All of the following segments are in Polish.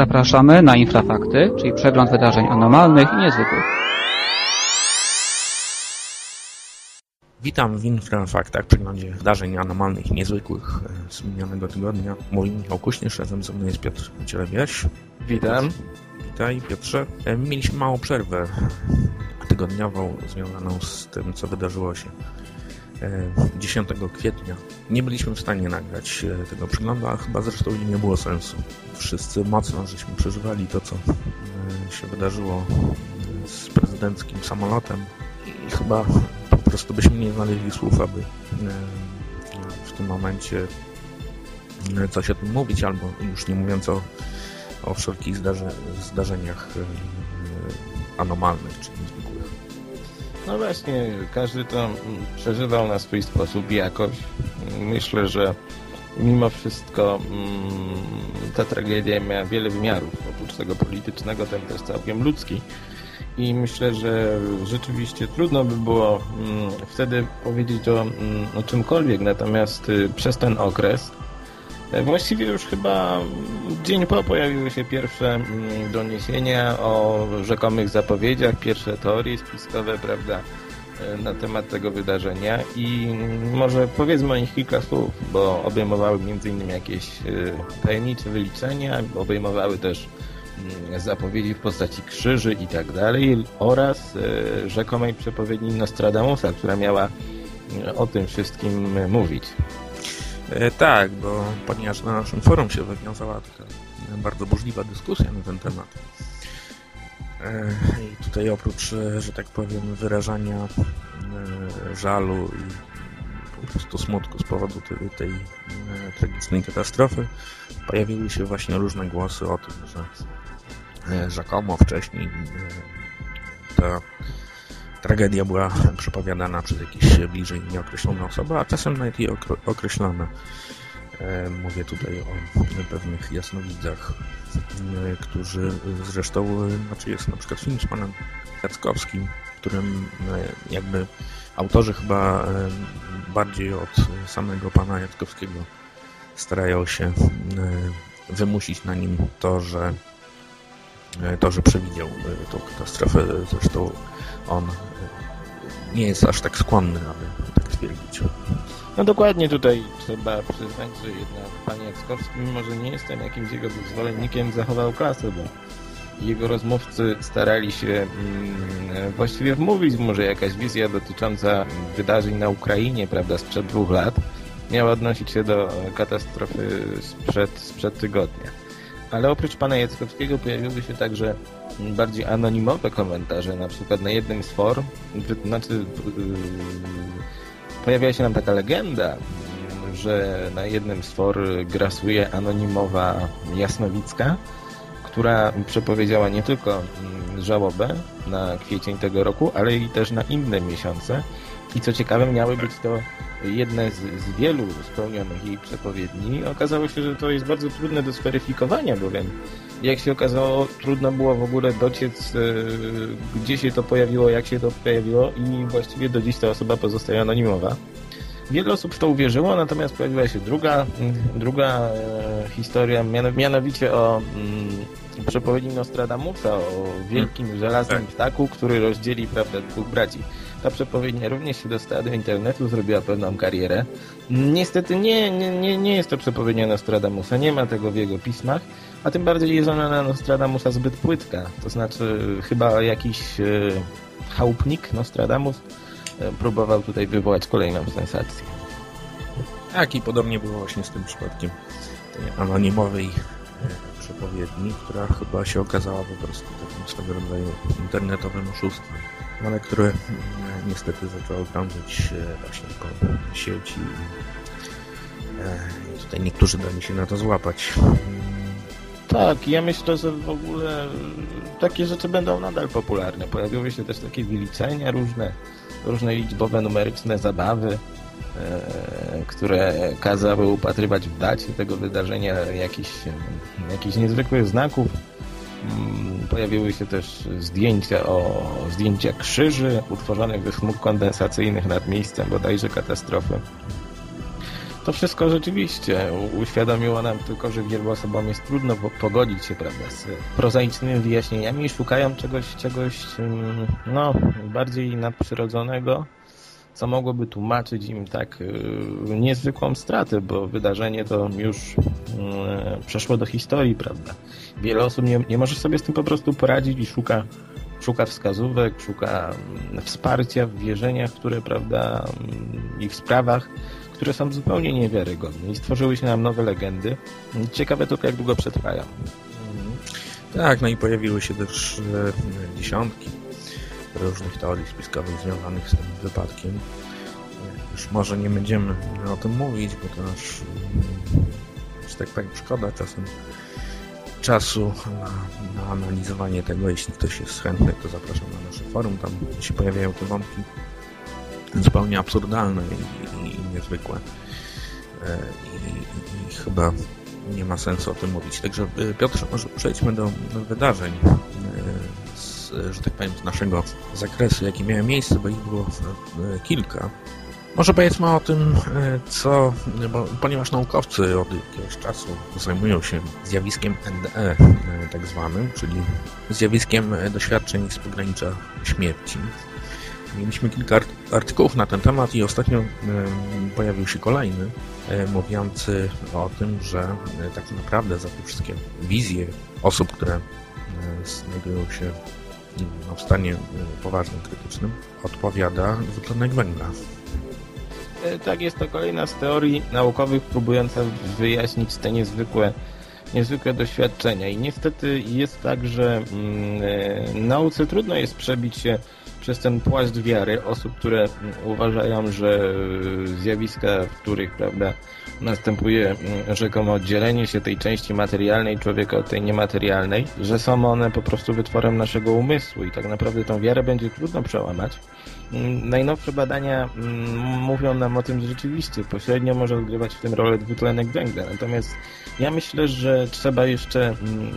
Zapraszamy na Infrafakty, czyli przegląd wydarzeń anormalnych i niezwykłych. Witam w Infrafaktach, przeglądzie wydarzeń anormalnych i niezwykłych e, z minionego tygodnia. Mój Michał Kuśnierz, razem ze mną jest Piotr Cielebiaś. Witam. Witaj Piotrze. E, mieliśmy małą przerwę tygodniową związaną z tym, co wydarzyło się 10 kwietnia. Nie byliśmy w stanie nagrać e, tego przeglądu, a chyba zresztą nie było sensu. Wszyscy mocno żeśmy przeżywali to, co e, się wydarzyło e, z prezydenckim samolotem i chyba po prostu byśmy nie znaleźli słów, aby w tym momencie coś o tym mówić, albo już nie mówiąc o, o wszelkich zdarze, zdarzeniach anomalnych. No właśnie, każdy to mm, przeżywał na swój sposób jakoś. Myślę, że mimo wszystko mm, ta tragedia miała wiele wymiarów. Oprócz tego politycznego, ten też całkiem ludzki. I myślę, że rzeczywiście trudno by było mm, wtedy powiedzieć o, o czymkolwiek. Natomiast y, przez ten okres właściwie już chyba dzień po pojawiły się pierwsze mm, doniesienia o rzekomych zapowiedziach, pierwsze teorie spiskowe, prawda, e, na temat tego wydarzenia i może powiedzmy o nich kilka słów, bo obejmowały m.in. jakieś e, tajemnicze wyliczenia, obejmowały też mm, zapowiedzi w postaci krzyży i tak dalej oraz rzekomej przepowiedni Nostradamusa, która miała o tym wszystkim mówić. E, tak, bo ponieważ na naszym forum się wywiązała taka bardzo burzliwa dyskusja na ten temat. E, I tutaj oprócz, e, że tak powiem, wyrażania żalu i po prostu smutku z powodu tej, tej tragicznej katastrofy, pojawiły się właśnie różne głosy o tym, że rzekomo wcześniej ta tragedia była przepowiadana przez jakieś bliżej nieokreślone osoby, a czasem nawet i określone. E, mówię tutaj o pewnych jasnowidzach, e, którzy zresztą, e, znaczy jest na przykład film z panem Jackowskim, w którym jakby autorzy chyba bardziej od samego pana Jackowskiego starają się wymusić na nim to, że to, że przewidział tą katastrofę. Zresztą on nie jest aż tak skłonny, aby tak twierdzić. No dokładnie tutaj trzeba przyznać, że jednak pan Jackowski, mimo że nie jestem jakimś jego zwolennikiem, zachował klasę, bo jego rozmówcy starali się mm, właściwie wmówić mu, że jakaś wizja dotycząca wydarzeń na Ukrainie, prawda, sprzed dwóch lat miała odnosić się do katastrofy sprzed, sprzed tygodnia. Ale oprócz pana Jackowskiego pojawiły się także bardziej anonimowe komentarze, na przykład na jednym z for, znaczy yy, pojawiła się nam taka legenda, że na jednym z for grasuje anonimowa Jasnowicka, która przepowiedziała nie tylko mm, żałobę na kwiecień tego roku, ale i też na inne miesiące. I co ciekawe, miały być to jedne z, z, wielu spełnionych jej przepowiedni. Okazało się, że to jest bardzo trudne do zweryfikowania, bowiem jak się okazało, trudno było w ogóle dociec, yy, gdzie się to pojawiło, jak się to pojawiło i właściwie do dziś ta osoba pozostaje anonimowa. Wiele osób w to uwierzyło, natomiast pojawiła się druga, druga e, historia, mianowicie o mm, przepowiedni Nostradamusa, o wielkim hmm. żelaznym tak. ptaku, który rozdzieli prawda, dwóch braci. Ta przepowiednia również się dostała do internetu, zrobiła pewną karierę. Niestety nie, nie, nie, nie jest to przepowiednia Nostradamusa, nie ma tego w jego pismach, a tym bardziej jest ona na Nostradamusa zbyt płytka. To znaczy chyba jakiś e, chałupnik Nostradamus e, próbował tutaj wywołać kolejną sensację. Tak i podobnie było właśnie z tym przypadkiem tej anonimowej e, przepowiedni, która chyba się okazała po prostu takim swego rodzaju internetowym oszustwem, ale które mm, niestety zaczęło krążyć właśnie po sieci i tutaj niektórzy dali się na to złapać. Tak, ja myślę, że w ogóle takie rzeczy będą nadal popularne. Pojawiły się też takie wyliczenia różne, różne liczbowe, numeryczne zabawy, e, które kazały upatrywać w dacie tego wydarzenia jakichś, jakichś niezwykłych znaków. Mm, pojawiły się też zdjęcia o zdjęcia krzyży utworzonych ze smug kondensacyjnych nad miejscem bodajże katastrofy. To wszystko rzeczywiście uświadomiło nam tylko, że wielu osobom jest trudno pogodzić się prawda, z prozaicznymi wyjaśnieniami i szukają czegoś, czegoś mm, no, bardziej nadprzyrodzonego, co mogłoby tłumaczyć im tak y, niezwykłą stratę, bo wydarzenie to już y, przeszło do historii, prawda? Wiele osób nie, nie może sobie z tym po prostu poradzić i szuka, szuka wskazówek, szuka mm, wsparcia w wierzeniach, które, prawda, mm, i w sprawach, które są zupełnie niewiarygodne i stworzyły się nam nowe legendy. Ciekawe tylko, jak długo przetrwają. Tak, no i pojawiły się też e, dziesiątki różnych teorii spiskowych związanych z tym wypadkiem. Już może nie będziemy o tym mówić, bo to aż, że tak powiem, szkoda czasem czasu na, na, analizowanie tego. Jeśli ktoś jest chętny, to zapraszam na nasze forum. Tam się pojawiają te wątki zupełnie absurdalne i, i, i niezwykłe. E, I, I, chyba nie ma sensu o tym mówić. Także e, Piotr, może przejdźmy do, do wydarzeń e, że tak powiem, z naszego zakresu, jakie miały miejsce, bo ich było kilka. Może powiedzmy o tym, co, bo, ponieważ naukowcy od jakiegoś czasu zajmują się zjawiskiem NDE, tak zwanym, czyli zjawiskiem doświadczeń z pogranicza śmierci. Mieliśmy kilka artykułów na ten temat i ostatnio pojawił się kolejny, mówiący o tym, że tak naprawdę za te wszystkie wizje osób, które znajdują się no, w stanie y, poważnym, krytycznym, odpowiada dwutlenek węgla. E, tak, jest to kolejna z teorii naukowych próbująca wyjaśnić te niezwykłe, niezwykłe doświadczenia. I niestety jest tak, że mm, e, nauce trudno jest przebić się przez ten płaszcz wiary osób, które uważają, że zjawiska, w których prawda, następuje rzekomo oddzielenie się tej części materialnej człowieka od tej niematerialnej, że są one po prostu wytworem naszego umysłu i tak naprawdę tą wiarę będzie trudno przełamać. Najnowsze badania mówią nam o tym, że rzeczywiście pośrednio może odgrywać w tym rolę dwutlenek węgla. Natomiast ja myślę, że trzeba jeszcze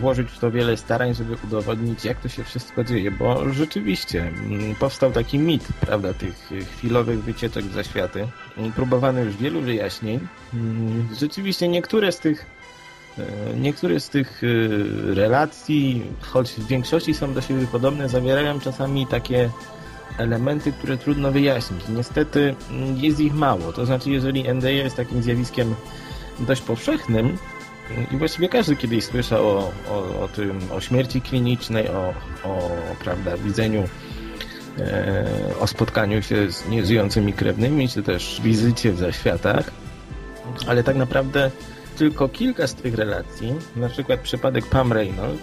włożyć w to wiele starań, żeby udowodnić, jak to się wszystko dzieje, bo rzeczywiście powstał taki mit, prawda, tych chwilowych wycieczek w zaświaty. Próbowano już wielu wyjaśnień. Rzeczywiście niektóre z tych e, Niektóre z tych e, relacji, choć w większości są do siebie podobne, zawierają czasami takie elementy, które trudno wyjaśnić. Niestety mm, jest ich mało. To znaczy, jeżeli NDE jest takim zjawiskiem dość powszechnym mm, i właściwie każdy kiedyś słyszał o, o, o tym, o śmierci klinicznej, o, o prawda, widzeniu o spotkaniu się z nieżyjącymi krewnymi, czy też wizycie w zaświatach, ale tak naprawdę tylko kilka z tych relacji, na przykład przypadek Pam Reynolds,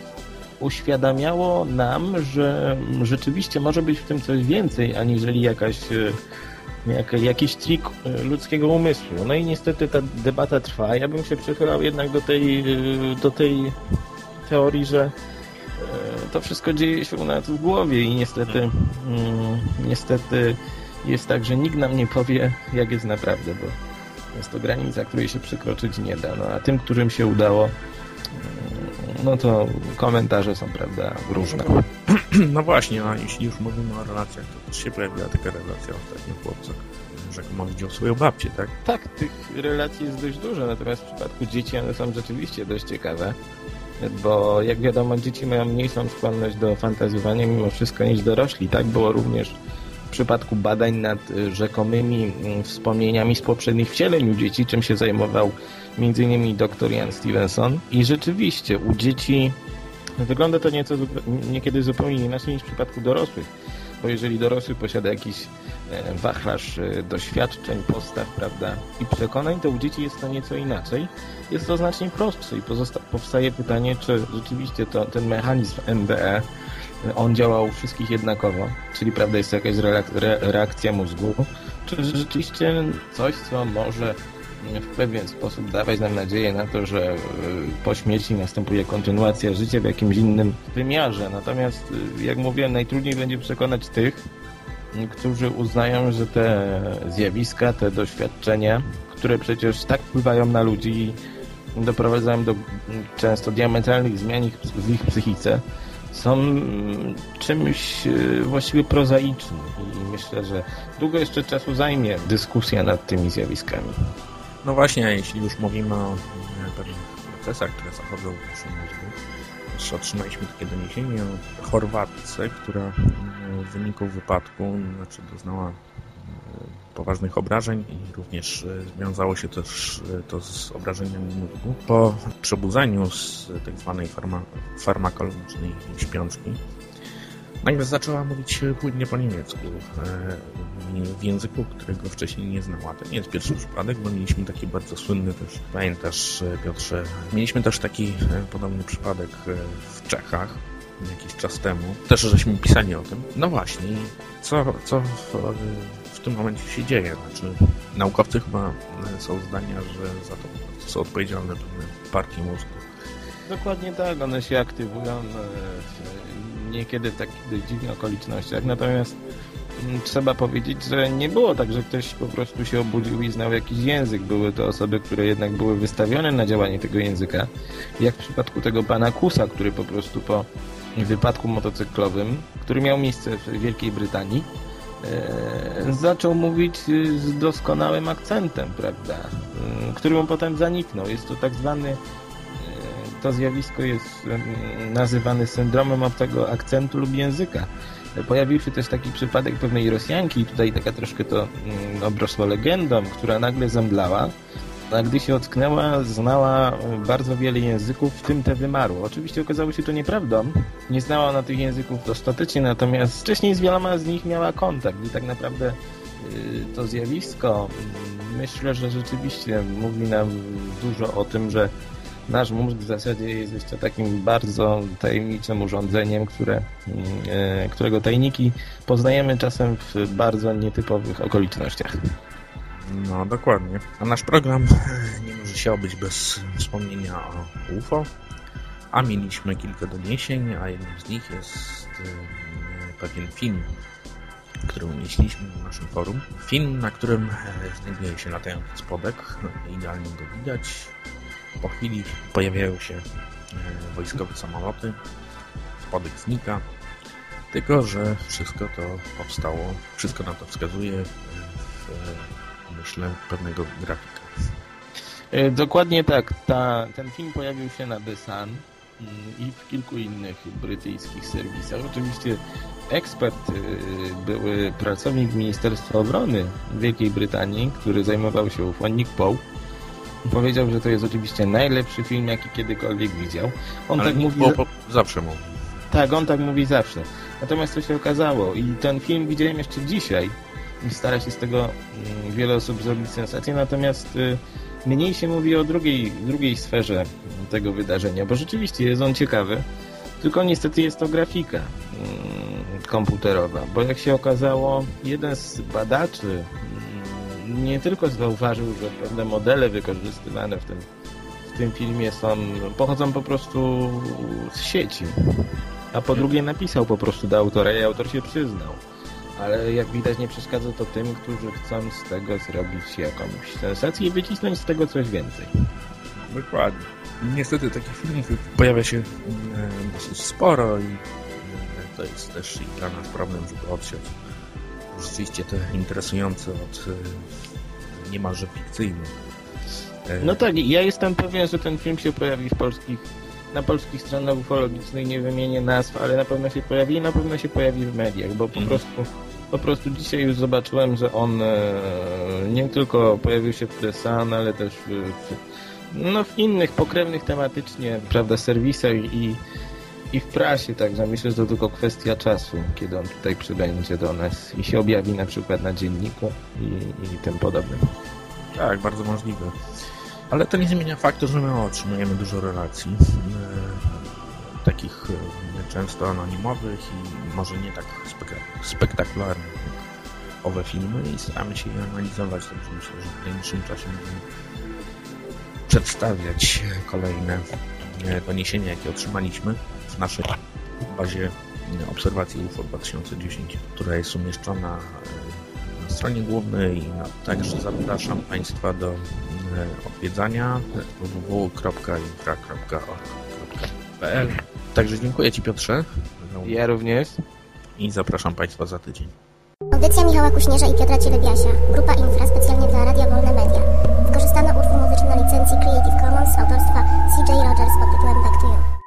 uświadamiało nam, że rzeczywiście może być w tym coś więcej, aniżeli jakaś e, jak, jakiś trik e, ludzkiego umysłu. No i niestety ta debata trwa. Ja bym się przychylał jednak do tej, e, do tej teorii, że to wszystko dzieje się u nas w głowie i niestety mm, niestety jest tak, że nikt nam nie powie, jak jest naprawdę, bo jest to granica, której się przekroczyć nie da. No, a tym, którym się udało, no to komentarze są, prawda, różne. No właśnie, a jeśli już mówimy o relacjach, to też się pojawiła taka relacja ostatnio chłopca, rzekomo widział swoją babcię, tak? Tak, tych relacji jest dość dużo, natomiast w przypadku dzieci one są rzeczywiście dość ciekawe, bo jak wiadomo, dzieci mają mniejszą skłonność do fantazjowania mimo wszystko niż dorośli. Tak było również w przypadku badań nad rzekomymi mm, wspomnieniami z poprzednich wcieleń u dzieci, czym się zajmował innymi dr Ian Stevenson i rzeczywiście u dzieci wygląda to nieco, niekiedy zupełnie inaczej niż w przypadku dorosłych, bo jeżeli dorosły posiada jakiś e, wachlarz e, doświadczeń, postaw, prawda, i przekonań, to u dzieci jest to nieco inaczej. Jest to znacznie prostsze i powstaje pytanie, czy rzeczywiście to, ten mechanizm NDE on działa u wszystkich jednakowo, czyli prawda jest jakaś reakcja mózgu, czy rzeczywiście coś, co może w pewien sposób dawać nam nadzieję na to, że e, po śmierci następuje kontynuacja życia w jakimś innym wymiarze. Natomiast, e, jak mówiłem, najtrudniej będzie przekonać tych, którzy uznają, że te zjawiska, te doświadczenia, które przecież tak wpływają na ludzi i doprowadzają do często diametralnych zmian w ich psychice, są czymś e, właściwie prozaicznym i myślę, że długo jeszcze czasu zajmie dyskusja nad tymi zjawiskami. No właśnie, jeśli już mówimy o e, pewnych procesach, które zachodzą w naszym mózgu, też otrzymaliśmy takie doniesienie o Chorwatce, która e, w wyniku wypadku, znaczy doznała e, poważnych obrażeń i również związało się też to z obrażeniami mózgu. Po przebudzeniu z tak zwanej farma farmakologicznej śpiączki nagle zaczęła mówić płynnie po niemiecku, w języku, którego wcześniej nie znała. To nie jest pierwszy przypadek, bo mieliśmy taki bardzo słynny też, pamiętasz Piotrze, mieliśmy też taki podobny przypadek w Czechach, jakiś czas temu. Też żeśmy pisali o tym. No właśnie, co, co w, w tym momencie się dzieje? Znaczy, naukowcy chyba są zdania, że za to są odpowiedzialne pewne partie mózgu. Dokładnie tak, one się aktywują niekiedy w takich dziwnych okolicznościach, natomiast mm, trzeba powiedzieć, że nie było tak, że ktoś po prostu się obudził i znał jakiś język. Były to osoby, które jednak były wystawione na działanie tego języka. Jak w przypadku tego pana Kusa, który po prostu po wypadku motocyklowym, który miał miejsce w Wielkiej Brytanii, e, zaczął mówić z doskonałym akcentem, prawda, który mu potem zaniknął. Jest to tak zwany, to zjawisko jest nazywane syndromem obcego akcentu lub języka. Pojawił się też taki przypadek pewnej Rosjanki, tutaj taka troszkę to mm, obrosło legendą, która nagle zemdlała, a gdy się ocknęła, znała bardzo wiele języków, w tym te wymarło. Oczywiście okazało się to nieprawdą. Nie znała ona tych języków dostatecznie, natomiast wcześniej z wieloma z nich miała kontakt i tak naprawdę y, to zjawisko mm, myślę, że rzeczywiście mówi nam dużo o tym, że nasz mózg w zasadzie jest jeszcze takim bardzo tajemniczym urządzeniem, które, mm, e, którego tajniki poznajemy czasem w bardzo nietypowych okolicznościach. No, dokładnie. A nasz program nie może się obyć bez wspomnienia o UFO, a mieliśmy kilka doniesień, a jednym z nich jest e, pewien film, który umieściliśmy na naszym forum. Film, na którym e, znajduje się latający spodek, idealnie go widać. Po chwili pojawiają się e, wojskowe samoloty, spodek znika, tylko że wszystko to powstało, wszystko na to wskazuje w myślę, pewnego grafika. E, dokładnie tak. Ta, ten film pojawił się na The Sun mm, i w kilku innych brytyjskich serwisach. Oczywiście ekspert e, były pracownik Ministerstwa Obrony Wielkiej Brytanii, który zajmował się Nick Poe. Powiedział, że to jest oczywiście najlepszy film, jaki kiedykolwiek widział. On Ale tak mówi... Poe zawsze mówi. Tak, on tak mówi zawsze. Natomiast co się okazało i ten film widziałem jeszcze dzisiaj stara się z tego mm, wiele osób zrobić sensację, natomiast y, mniej się mówi o drugiej, drugiej sferze tego wydarzenia, bo rzeczywiście jest on ciekawy, tylko niestety jest to grafika mm, komputerowa, bo jak się okazało, jeden z badaczy nie tylko zauważył, że pewne modele wykorzystywane w tym, w tym filmie są, pochodzą po prostu z sieci, a po drugie napisał po prostu do autora i autor się przyznał ale jak widać nie przeszkadza to tym, którzy chcą z tego zrobić jakąś sensację i wycisnąć z tego coś więcej. Dokładnie. Niestety takich filmów pojawia się dosyć sporo i to jest też i dla nas problem, żeby odsiać rzeczywiście te interesujące od e, niemalże fikcyjnych. E, no tak, ja jestem pewien, że ten film się pojawi w polskich na polskich stronach ufologicznych, nie wymienię nazw, ale na pewno się pojawi i na pewno się pojawi w mediach, bo po mm. prostu po prostu dzisiaj już zobaczyłem, że on e, nie tylko pojawił się w The Sun, ale też w, w, no, w innych pokrewnych tematycznie, prawda, serwisach i, i w prasie, także myślę, że to tylko kwestia czasu, kiedy on tutaj przybędzie do nas i się objawi na przykład na dzienniku i, i tym podobnym. Tak, bardzo możliwe. Ale to nie zmienia faktu, że my otrzymujemy dużo relacji. E, takich e, często anonimowych i może nie tak spektakularnych jak owe filmy i staramy się je analizować, także myślę, że w najbliższym czasie będziemy przedstawiać kolejne e, doniesienia, jakie otrzymaliśmy w naszej bazie obserwacji UFO 2010, która jest umieszczona e, na stronie głównej. Także zapraszam Państwa do e, odwiedzania www.infra.org.pl Także dziękuję Ci Piotrze. Ja również. I zapraszam Państwa za tydzień. Audycja Michała Kuśnierza i Piotra Cielebiasia. Grupa Infra specjalnie dla Radia Wolne Media. Wykorzystano utwór muzyczny na licencji Creative Commons autorstwa CJ Rogers pod tytułem Back to You.